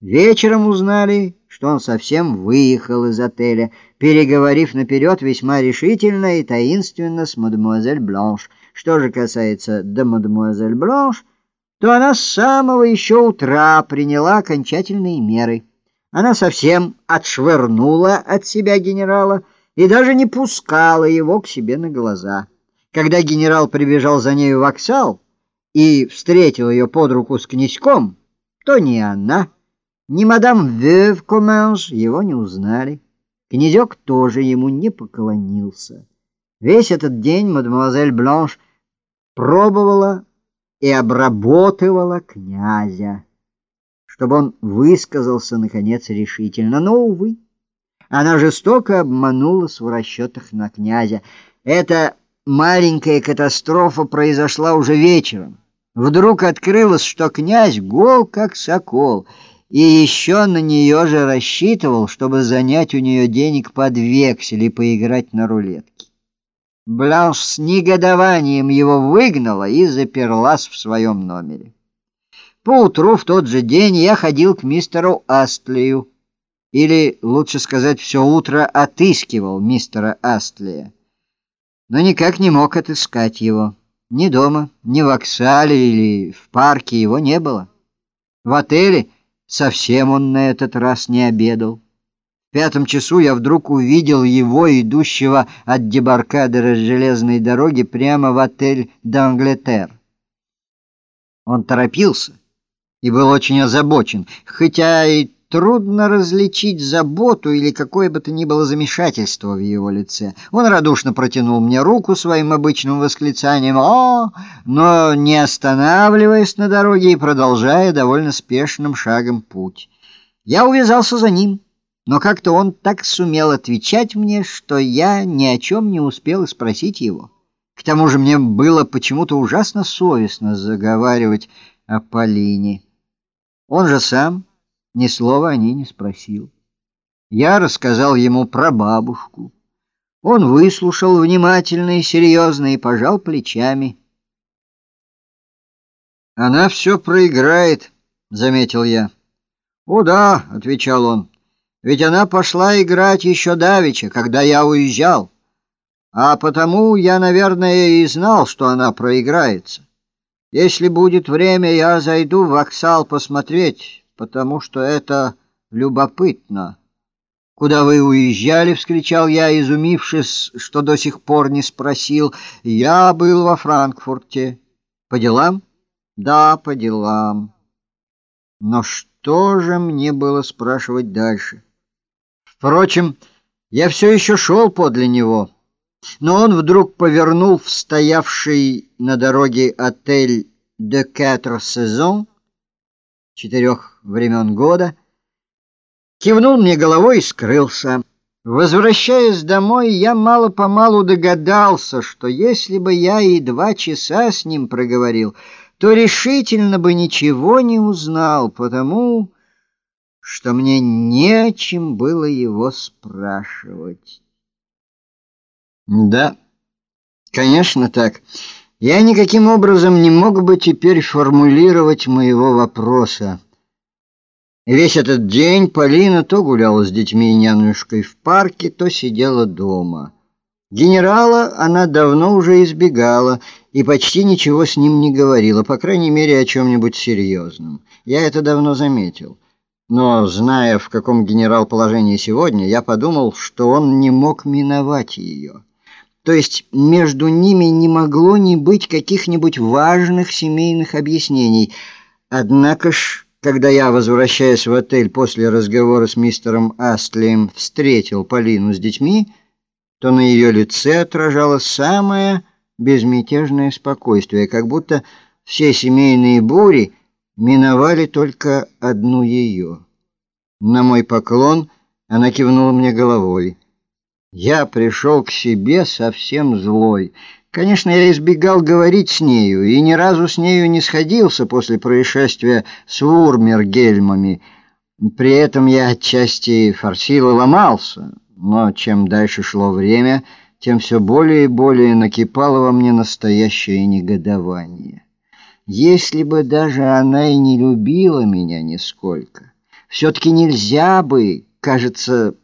Вечером узнали, что он совсем выехал из отеля, переговорив наперед весьма решительно и таинственно с мадемуазель Бланш. Что же касается до мадемуазель Бланш, то она с самого еще утра приняла окончательные меры. Она совсем отшвырнула от себя генерала и даже не пускала его к себе на глаза. Когда генерал прибежал за нею в вокзал и встретил ее под руку с князьком, то ни она, ни мадам Вев его не узнали. Князек тоже ему не поклонился. Весь этот день мадемуазель Бланш пробовала и обработывала князя, чтобы он высказался, наконец, решительно. Но, увы, она жестоко обманулась в расчетах на князя. Эта маленькая катастрофа произошла уже вечером. Вдруг открылось, что князь гол, как сокол — и еще на нее же рассчитывал, чтобы занять у нее денег под вексель и поиграть на рулетке. Бланш с негодованием его выгнала и заперлась в своем номере. Поутру в тот же день я ходил к мистеру Астлию, или, лучше сказать, все утро отыскивал мистера Астлия, но никак не мог отыскать его. Ни дома, ни в Оксале или в парке его не было. В отеле Совсем он на этот раз не обедал. В пятом часу я вдруг увидел его, идущего от дебаркадера железной дороги прямо в отель «Данглетер». Он торопился и был очень озабочен, хотя и Трудно различить заботу или какое бы то ни было замешательство в его лице. Он радушно протянул мне руку своим обычным восклицанием «О!», но не останавливаясь на дороге и продолжая довольно спешным шагом путь. Я увязался за ним, но как-то он так сумел отвечать мне, что я ни о чем не успел спросить его. К тому же мне было почему-то ужасно совестно заговаривать о Полине. Он же сам ни слова о ней не спросил. Я рассказал ему про бабушку. Он выслушал внимательно и серьезно и пожал плечами. «Она все проиграет», — заметил я. «О да», — отвечал он, — «ведь она пошла играть еще давеча, когда я уезжал. А потому я, наверное, и знал, что она проиграется. Если будет время, я зайду в воксал посмотреть» потому что это любопытно. «Куда вы уезжали?» — вскричал я, изумившись, что до сих пор не спросил. «Я был во Франкфурте. По делам?» «Да, по делам». Но что же мне было спрашивать дальше? Впрочем, я все еще шел подле него, но он вдруг повернул в стоявший на дороге отель «De Quatre Saisons» четырех времен года, кивнул мне головой и скрылся. Возвращаясь домой, я мало-помалу догадался, что если бы я и два часа с ним проговорил, то решительно бы ничего не узнал, потому что мне не о чем было его спрашивать. Да, конечно так. Я никаким образом не мог бы теперь формулировать моего вопроса. Весь этот день Полина то гуляла с детьми и нянюшкой в парке, то сидела дома. Генерала она давно уже избегала и почти ничего с ним не говорила, по крайней мере, о чем-нибудь серьезном. Я это давно заметил. Но, зная, в каком генерал положении сегодня, я подумал, что он не мог миновать ее. То есть между ними не могло не быть каких-нибудь важных семейных объяснений. Однако ж, когда я, возвращаясь в отель после разговора с мистером Астлием, встретил Полину с детьми, то на ее лице отражалось самое безмятежное спокойствие, как будто все семейные бури миновали только одну ее. На мой поклон она кивнула мне головой. Я пришел к себе совсем злой. Конечно, я избегал говорить с нею и ни разу с нею не сходился после происшествия с Урмергельмами. При этом я отчасти форсил и ломался, но чем дальше шло время, тем все более и более накипало во мне настоящее негодование. Если бы даже она и не любила меня нисколько, все-таки нельзя бы, кажется,